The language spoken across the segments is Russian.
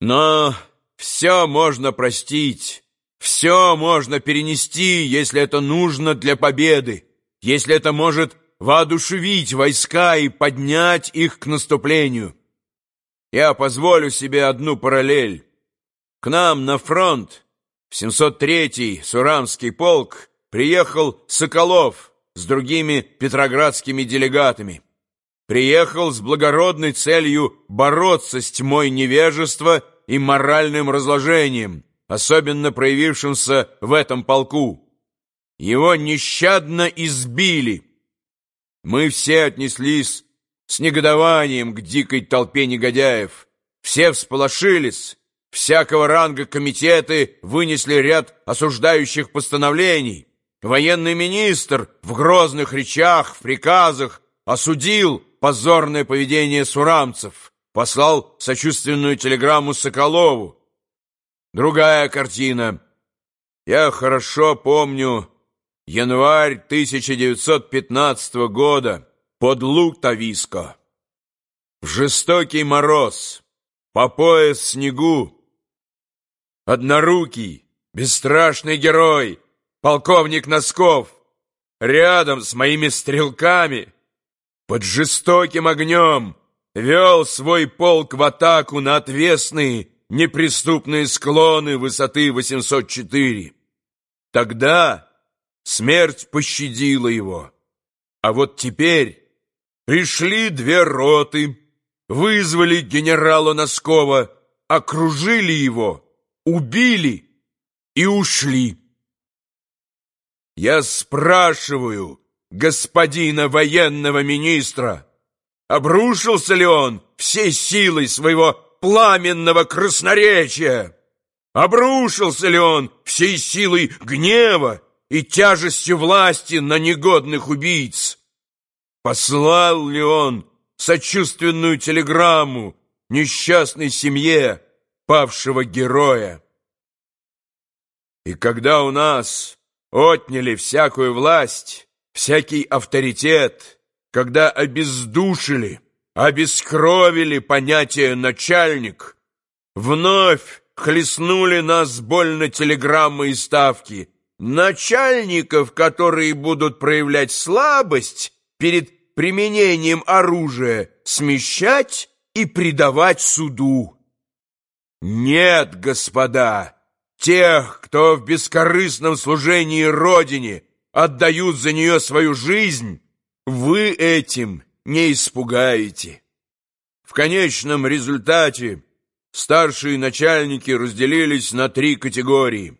Но все можно простить, все можно перенести, если это нужно для победы, если это может воодушевить войска и поднять их к наступлению. Я позволю себе одну параллель. К нам на фронт в 703-й Сурамский полк приехал Соколов с другими петроградскими делегатами. Приехал с благородной целью бороться с тьмой невежества и моральным разложением, особенно проявившимся в этом полку. Его нещадно избили. Мы все отнеслись с негодованием к дикой толпе негодяев. Все всполошились, всякого ранга комитеты вынесли ряд осуждающих постановлений. Военный министр в грозных речах, в приказах осудил позорное поведение сурамцев, послал сочувственную телеграмму Соколову. Другая картина. Я хорошо помню январь 1915 года под Луктависко. В жестокий мороз, по пояс снегу, однорукий, бесстрашный герой, полковник Носков, рядом с моими стрелками, под жестоким огнем, вел свой полк в атаку на отвесные, неприступные склоны высоты 804. Тогда смерть пощадила его. А вот теперь пришли две роты, вызвали генерала Носкова, окружили его, убили и ушли. Я спрашиваю господина военного министра, обрушился ли он всей силой своего пламенного красноречия? Обрушился ли он всей силой гнева и тяжестью власти на негодных убийц? Послал ли он сочувственную телеграмму несчастной семье павшего героя? И когда у нас отняли всякую власть, всякий авторитет, когда обездушили, обескровили понятие «начальник», вновь хлестнули нас больно телеграммы и ставки. Начальников, которые будут проявлять слабость перед применением оружия, смещать и предавать суду. Нет, господа, тех, кто в бескорыстном служении Родине отдают за нее свою жизнь, вы этим не испугаете. В конечном результате старшие начальники разделились на три категории.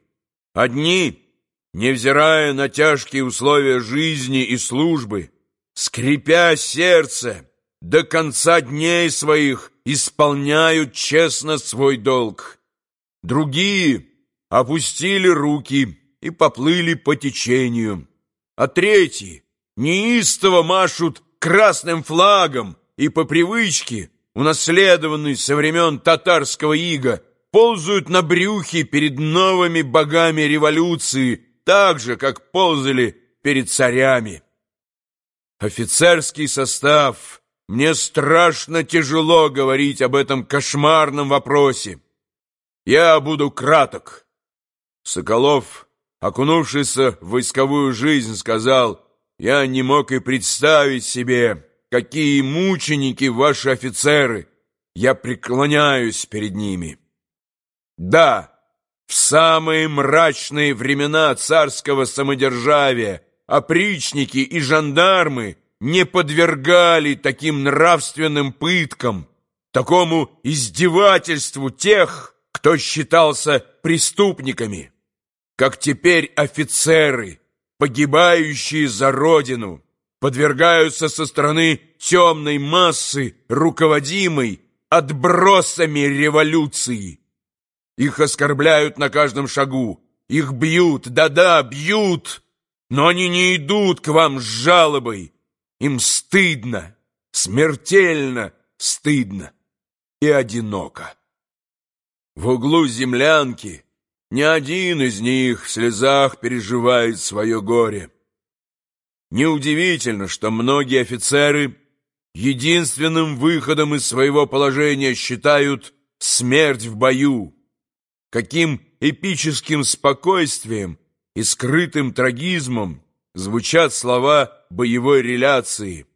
Одни, невзирая на тяжкие условия жизни и службы, скрипя сердце, до конца дней своих исполняют честно свой долг. Другие опустили руки и поплыли по течению, а третьи неистово машут красным флагом и по привычке, унаследованной со времен татарского ига, ползают на брюхе перед новыми богами революции, так же, как ползали перед царями. Офицерский состав, мне страшно тяжело говорить об этом кошмарном вопросе. Я буду краток. Соколов, окунувшийся в войсковую жизнь, сказал, я не мог и представить себе, какие мученики ваши офицеры. Я преклоняюсь перед ними. Да, в самые мрачные времена царского самодержавия опричники и жандармы не подвергали таким нравственным пыткам, такому издевательству тех, кто считался преступниками, как теперь офицеры, погибающие за родину, подвергаются со стороны темной массы, руководимой отбросами революции. Их оскорбляют на каждом шагу, их бьют, да-да, бьют, но они не идут к вам с жалобой. Им стыдно, смертельно стыдно и одиноко. В углу землянки ни один из них в слезах переживает свое горе. Неудивительно, что многие офицеры единственным выходом из своего положения считают смерть в бою. Каким эпическим спокойствием и скрытым трагизмом звучат слова боевой реляции.